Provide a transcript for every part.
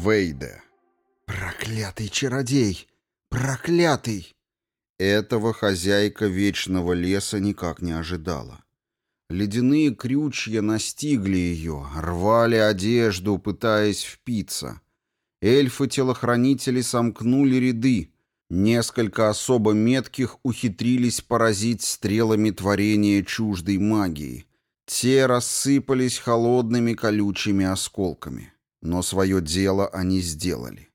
Вейде. «Проклятый чародей! Проклятый!» Этого хозяйка вечного леса никак не ожидала. Ледяные крючья настигли ее, рвали одежду, пытаясь впиться. Эльфы-телохранители сомкнули ряды. Несколько особо метких ухитрились поразить стрелами творения чуждой магии. Те рассыпались холодными колючими осколками. Но свое дело они сделали.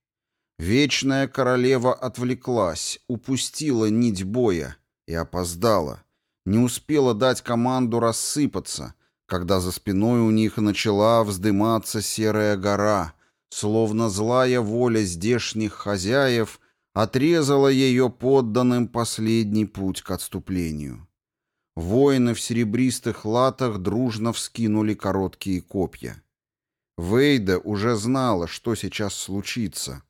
Вечная королева отвлеклась, упустила нить боя и опоздала. Не успела дать команду рассыпаться, когда за спиной у них начала вздыматься серая гора, словно злая воля здешних хозяев отрезала ее подданным последний путь к отступлению. Воины в серебристых латах дружно вскинули короткие копья. Вейда уже знала, что сейчас случится.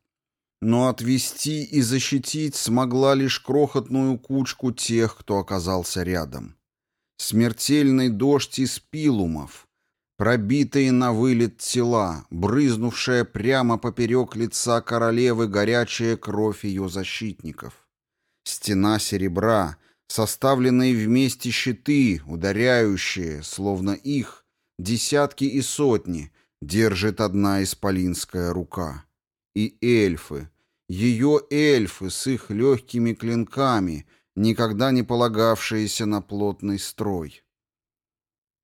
Но отвести и защитить смогла лишь крохотную кучку тех, кто оказался рядом. Смертельный дождь из пилумов, пробитые на вылет тела, брызнувшая прямо поперек лица королевы горячая кровь ее защитников. Стена серебра, составленные вместе щиты, ударяющие, словно их, десятки и сотни — держит одна исполинская рука. И эльфы, ее эльфы с их легкими клинками, никогда не полагавшиеся на плотный строй.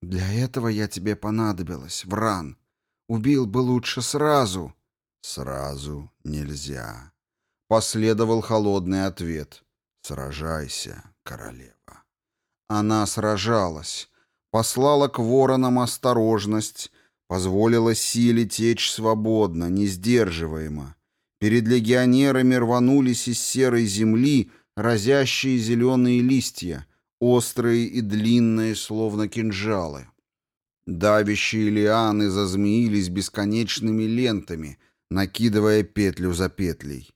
«Для этого я тебе понадобилась, Вран. Убил бы лучше сразу». «Сразу нельзя», — последовал холодный ответ. «Сражайся, королева». Она сражалась, послала к воронам осторожность, позволила силе течь свободно, несдерживаемо. Перед легионерами рванулись из серой земли разящие зеленые листья, острые и длинные, словно кинжалы. Давящие лианы зазмеились бесконечными лентами, накидывая петлю за петлей.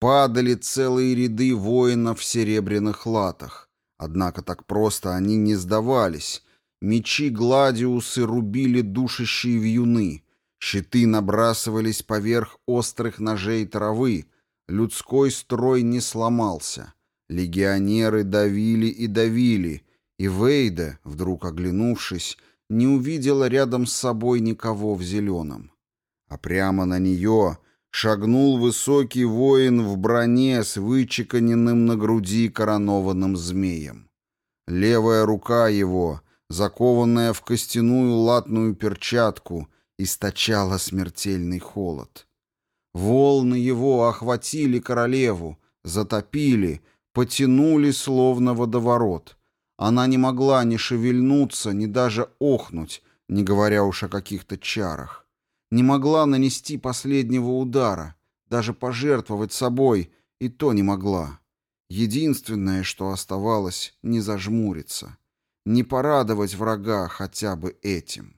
Падали целые ряды воинов в серебряных латах. Однако так просто они не сдавались — Мечи гладиусы рубили душащие вьюны, щиты набрасывались поверх острых ножей травы, людской строй не сломался. Легионеры давили и давили, и Вейда, вдруг оглянувшись, не увидела рядом с собой никого в зеленом. А прямо на нее шагнул высокий воин в броне с вычеканенным на груди коронованным змеем. Левая рука его — закованная в костяную латную перчатку, источала смертельный холод. Волны его охватили королеву, затопили, потянули словно водоворот. Она не могла ни шевельнуться, ни даже охнуть, не говоря уж о каких-то чарах. Не могла нанести последнего удара, даже пожертвовать собой, и то не могла. Единственное, что оставалось, не зажмуриться не порадовать врага хотя бы этим.